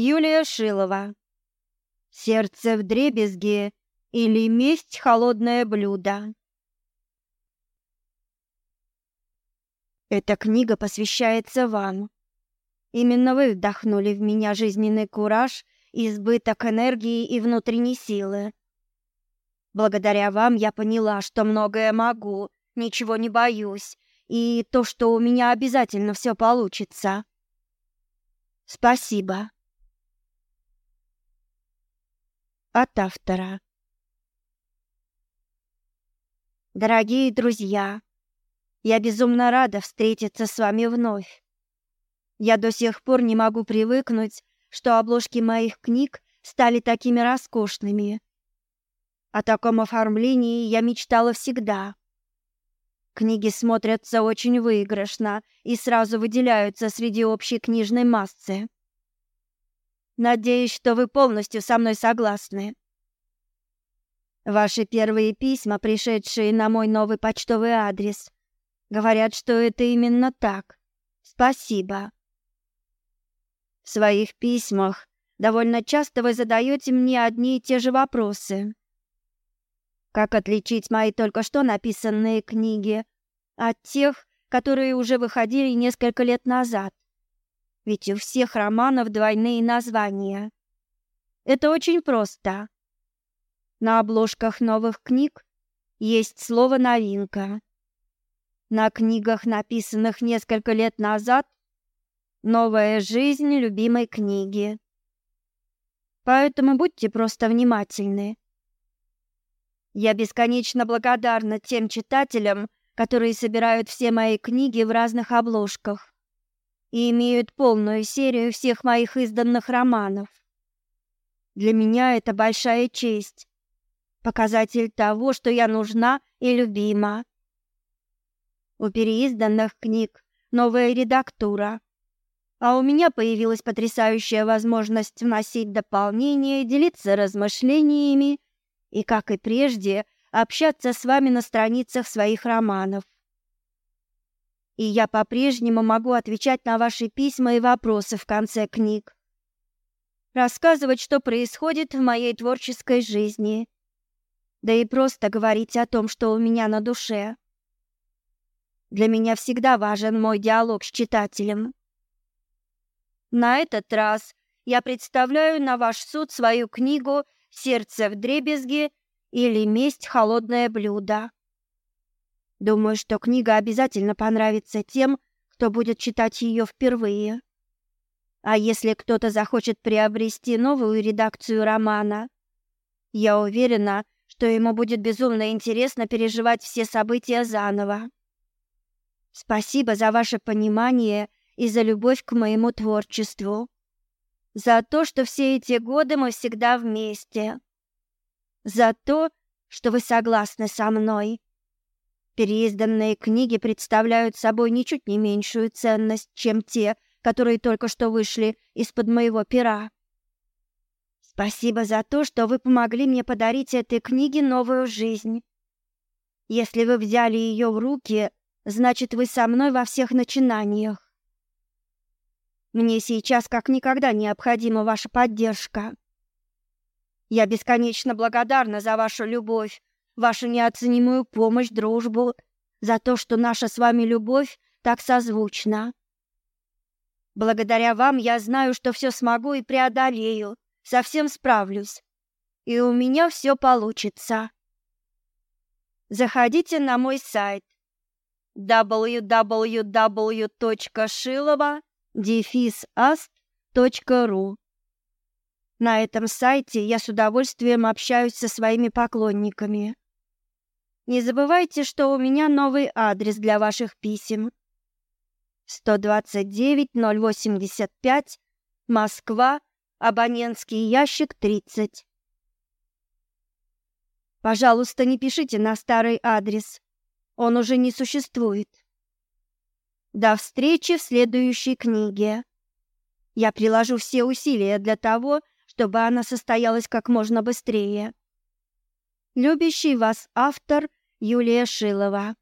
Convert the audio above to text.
Юлия Шилова. Сердце в дребезге или месть холодное блюдо. Эта книга посвящается вам. Именно вы вдохнули в меня жизненный кураж, избыток энергии и внутренней силы. Благодаря вам я поняла, что многое могу, ничего не боюсь, и то, что у меня обязательно все получится. Спасибо. От автора. Дорогие друзья, я безумно рада встретиться с вами вновь. Я до сих пор не могу привыкнуть, что обложки моих книг стали такими роскошными. О таком оформлении я мечтала всегда. Книги смотрятся очень выигрышно и сразу выделяются среди общей книжной массы. Надеюсь, что вы полностью со мной согласны. Ваши первые письма, пришедшие на мой новый почтовый адрес, говорят, что это именно так. Спасибо. В своих письмах довольно часто вы задаете мне одни и те же вопросы. Как отличить мои только что написанные книги от тех, которые уже выходили несколько лет назад? ведь у всех романов двойные названия. Это очень просто. На обложках новых книг есть слово «новинка». На книгах, написанных несколько лет назад, новая жизнь любимой книги. Поэтому будьте просто внимательны. Я бесконечно благодарна тем читателям, которые собирают все мои книги в разных обложках и имеют полную серию всех моих изданных романов. Для меня это большая честь, показатель того, что я нужна и любима. У переизданных книг новая редактура, а у меня появилась потрясающая возможность вносить дополнения, делиться размышлениями и, как и прежде, общаться с вами на страницах своих романов и я по-прежнему могу отвечать на ваши письма и вопросы в конце книг. Рассказывать, что происходит в моей творческой жизни. Да и просто говорить о том, что у меня на душе. Для меня всегда важен мой диалог с читателем. На этот раз я представляю на ваш суд свою книгу «Сердце в дребезге» или «Месть холодное блюдо». Думаю, что книга обязательно понравится тем, кто будет читать ее впервые. А если кто-то захочет приобрести новую редакцию романа, я уверена, что ему будет безумно интересно переживать все события заново. Спасибо за ваше понимание и за любовь к моему творчеству. За то, что все эти годы мы всегда вместе. За то, что вы согласны со мной. Переизданные книги представляют собой ничуть не меньшую ценность, чем те, которые только что вышли из-под моего пера. Спасибо за то, что вы помогли мне подарить этой книге новую жизнь. Если вы взяли ее в руки, значит, вы со мной во всех начинаниях. Мне сейчас как никогда необходима ваша поддержка. Я бесконечно благодарна за вашу любовь, неоценимую помощь, дружбу, за то, что наша с вами любовь так созвучна. Благодаря вам я знаю, что все смогу и преодолею, совсем справлюсь. И у меня все получится. Заходите на мой сайт www.shilova-ast.ru На этом сайте я с удовольствием общаюсь со своими поклонниками. Не забывайте, что у меня новый адрес для ваших писем. 129-085, Москва, абонентский ящик 30. Пожалуйста, не пишите на старый адрес. Он уже не существует. До встречи в следующей книге. Я приложу все усилия для того, чтобы она состоялась как можно быстрее. Любящий вас автор – Юлия Шилова